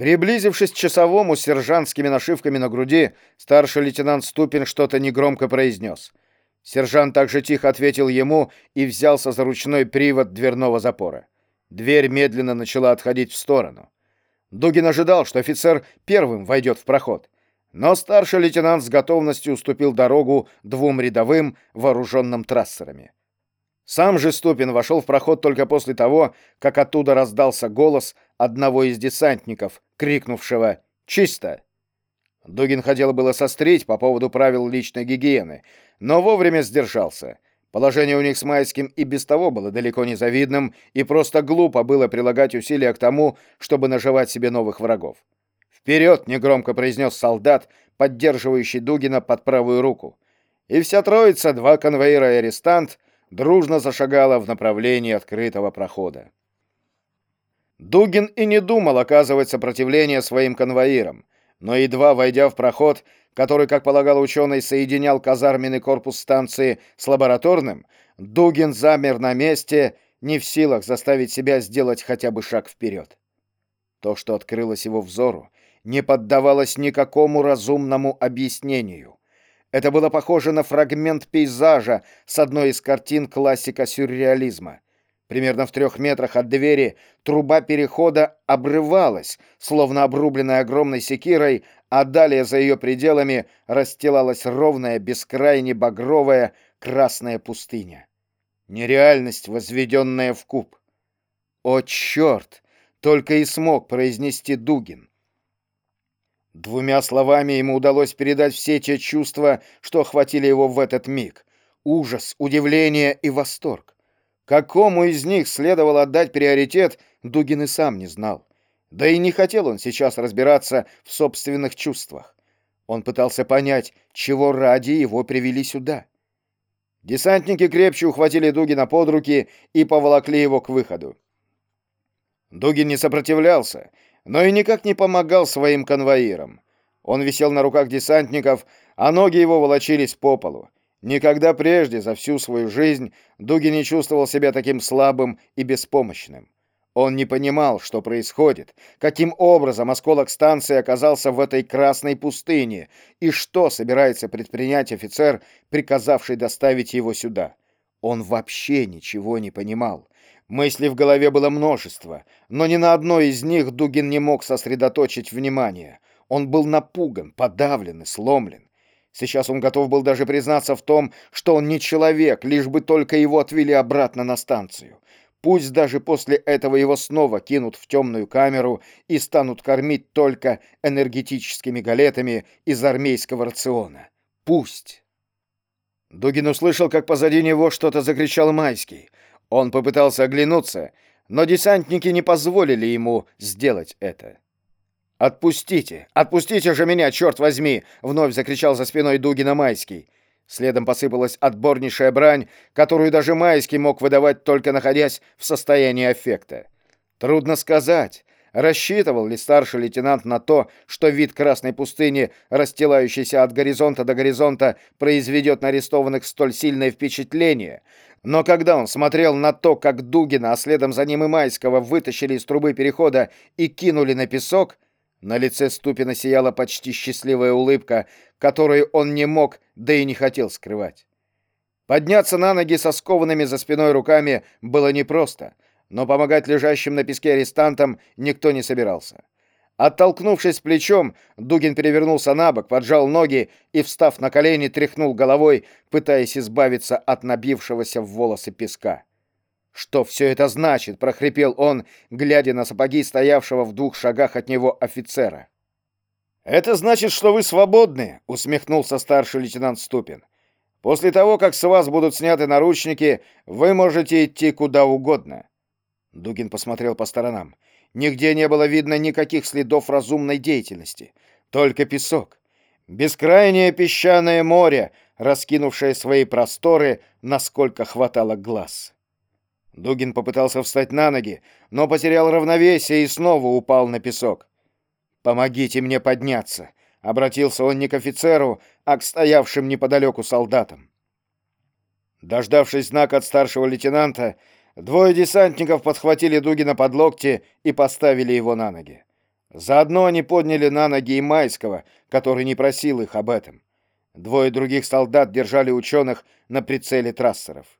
Приблизившись к часовому с сержантскими нашивками на груди, старший лейтенант Ступин что-то негромко произнес. Сержант также тихо ответил ему и взялся за ручной привод дверного запора. Дверь медленно начала отходить в сторону. Дугин ожидал, что офицер первым войдет в проход. Но старший лейтенант с готовностью уступил дорогу двум рядовым, вооруженным трассерами. Сам же Ступин вошел в проход только после того, как оттуда раздался голос одного из десантников, крикнувшего «Чисто!». Дугин хотел было сострить по поводу правил личной гигиены, но вовремя сдержался. Положение у них с Майским и без того было далеко не завидным, и просто глупо было прилагать усилия к тому, чтобы наживать себе новых врагов. «Вперед!» — негромко произнес солдат, поддерживающий Дугина под правую руку. И вся троица, два конвоира и арестант, дружно зашагала в направлении открытого прохода. Дугин и не думал оказывать сопротивление своим конвоирам, но едва войдя в проход, который, как полагал ученый, соединял казарменный корпус станции с лабораторным, Дугин замер на месте, не в силах заставить себя сделать хотя бы шаг вперед. То, что открылось его взору, не поддавалось никакому разумному объяснению. Это было похоже на фрагмент пейзажа с одной из картин классика сюрреализма. Примерно в трех метрах от двери труба перехода обрывалась, словно обрубленная огромной секирой, а далее за ее пределами расстилалась ровная, бескрайне багровая красная пустыня. Нереальность, возведенная в куб. «О, черт!» — только и смог произнести Дугин. Двумя словами ему удалось передать все те чувства, что охватили его в этот миг. Ужас, удивление и восторг. Какому из них следовало отдать приоритет, Дугин и сам не знал. Да и не хотел он сейчас разбираться в собственных чувствах. Он пытался понять, чего ради его привели сюда. Десантники крепче ухватили Дугина под руки и поволокли его к выходу. Дугин не сопротивлялся, но и никак не помогал своим конвоирам. Он висел на руках десантников, а ноги его волочились по полу. Никогда прежде за всю свою жизнь Дугин не чувствовал себя таким слабым и беспомощным. Он не понимал, что происходит, каким образом осколок станции оказался в этой красной пустыне и что собирается предпринять офицер, приказавший доставить его сюда. Он вообще ничего не понимал. Мыслей в голове было множество, но ни на одной из них Дугин не мог сосредоточить внимание. Он был напуган, подавлен и сломлен. Сейчас он готов был даже признаться в том, что он не человек, лишь бы только его отвели обратно на станцию. Пусть даже после этого его снова кинут в темную камеру и станут кормить только энергетическими галетами из армейского рациона. Пусть. Дугин услышал, как позади него что-то закричал Майский. Он попытался оглянуться, но десантники не позволили ему сделать это. «Отпустите! Отпустите же меня, черт возьми!» — вновь закричал за спиной Дугина Майский. Следом посыпалась отборнейшая брань, которую даже Майский мог выдавать, только находясь в состоянии аффекта. Трудно сказать, рассчитывал ли старший лейтенант на то, что вид красной пустыни, расстилающейся от горизонта до горизонта, произведет на арестованных столь сильное впечатление, но когда он смотрел на то, как Дугина, а следом за ним и Майского вытащили из трубы перехода и кинули на песок, на лице Ступина сияла почти счастливая улыбка, которую он не мог, да и не хотел скрывать. Подняться на ноги со скованными за спиной руками было непросто, но помогать лежащим на песке арестантам никто не собирался. Оттолкнувшись плечом, Дугин перевернулся на бок, поджал ноги и, встав на колени, тряхнул головой, пытаясь избавиться от набившегося в волосы песка. «Что все это значит?» — прохрипел он, глядя на сапоги стоявшего в двух шагах от него офицера. «Это значит, что вы свободны», — усмехнулся старший лейтенант Ступин. «После того, как с вас будут сняты наручники, вы можете идти куда угодно». Дугин посмотрел по сторонам. Нигде не было видно никаких следов разумной деятельности. Только песок. Бескрайнее песчаное море, раскинувшее свои просторы, насколько хватало глаз. Дугин попытался встать на ноги, но потерял равновесие и снова упал на песок. «Помогите мне подняться», — обратился он не к офицеру, а к стоявшим неподалеку солдатам. Дождавшись знака от старшего лейтенанта, Двое десантников подхватили Дугина под локти и поставили его на ноги. Заодно они подняли на ноги и Майского, который не просил их об этом. Двое других солдат держали ученых на прицеле трассеров.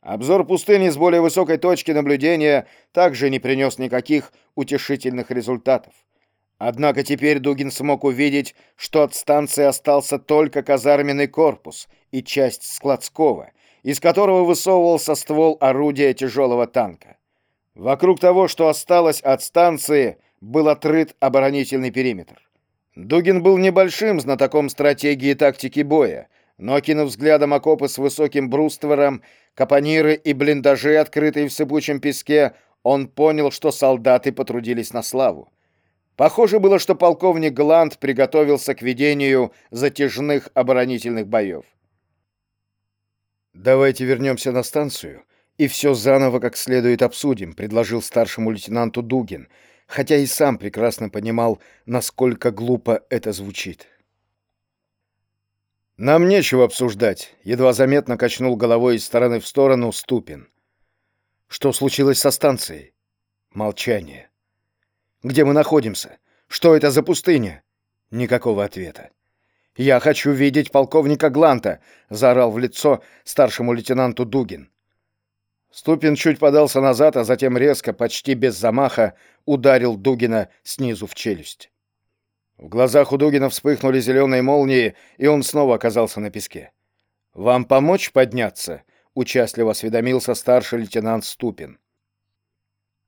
Обзор пустыни с более высокой точки наблюдения также не принес никаких утешительных результатов. Однако теперь Дугин смог увидеть, что от станции остался только казарменный корпус и часть складского, из которого высовывался ствол орудия тяжелого танка. Вокруг того, что осталось от станции, был отрыт оборонительный периметр. Дугин был небольшим знатоком стратегии и тактики боя, но, кинув взглядом окопы с высоким бруствером, капониры и блиндажи, открытые в сыпучем песке, он понял, что солдаты потрудились на славу. Похоже было, что полковник Гланд приготовился к ведению затяжных оборонительных боев. «Давайте вернемся на станцию и все заново как следует обсудим», предложил старшему лейтенанту Дугин, хотя и сам прекрасно понимал, насколько глупо это звучит. «Нам нечего обсуждать», — едва заметно качнул головой из стороны в сторону Ступин. «Что случилось со станцией?» Молчание. Где мы находимся? Что это за пустыня? Никакого ответа. Я хочу видеть полковника Гланта, заорал в лицо старшему лейтенанту Дугин. Ступин чуть подался назад, а затем резко, почти без замаха, ударил Дугина снизу в челюсть. В глазах у Дугина вспыхнули зеленые молнии, и он снова оказался на песке. «Вам помочь подняться?» — участливо осведомился старший лейтенант Ступин.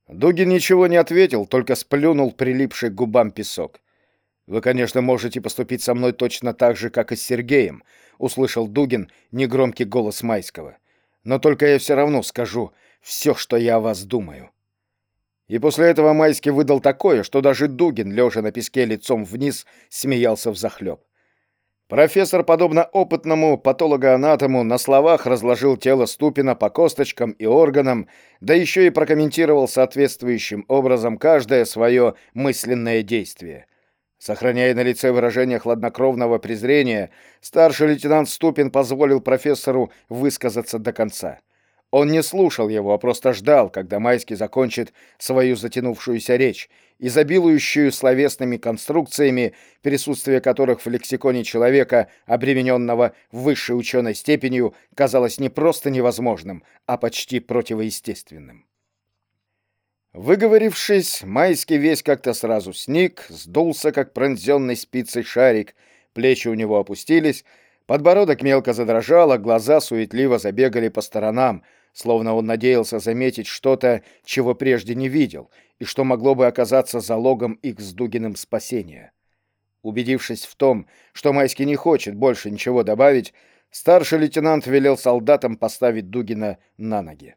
Дугин ничего не ответил, только сплюнул прилипший к губам песок. «Вы, конечно, можете поступить со мной точно так же, как и с Сергеем», — услышал Дугин негромкий голос Майского. «Но только я все равно скажу все, что я о вас думаю». И после этого Майский выдал такое, что даже Дугин, лежа на песке лицом вниз, смеялся взахлеб. Профессор, подобно опытному патологоанатому, на словах разложил тело Ступина по косточкам и органам, да еще и прокомментировал соответствующим образом каждое свое мысленное действие. Сохраняя на лице выражение хладнокровного презрения, старший лейтенант Ступин позволил профессору высказаться до конца. Он не слушал его, а просто ждал, когда Майский закончит свою затянувшуюся речь, изобилующую словесными конструкциями, присутствие которых в лексиконе человека, обремененного высшей ученой степенью, казалось не просто невозможным, а почти противоестественным. Выговорившись, Майский весь как-то сразу сник, сдулся, как пронзенный спицей шарик, плечи у него опустились, подбородок мелко задрожал, а глаза суетливо забегали по сторонам — словно он надеялся заметить что-то, чего прежде не видел, и что могло бы оказаться залогом их с Дугиным спасения. Убедившись в том, что Майский не хочет больше ничего добавить, старший лейтенант велел солдатам поставить Дугина на ноги.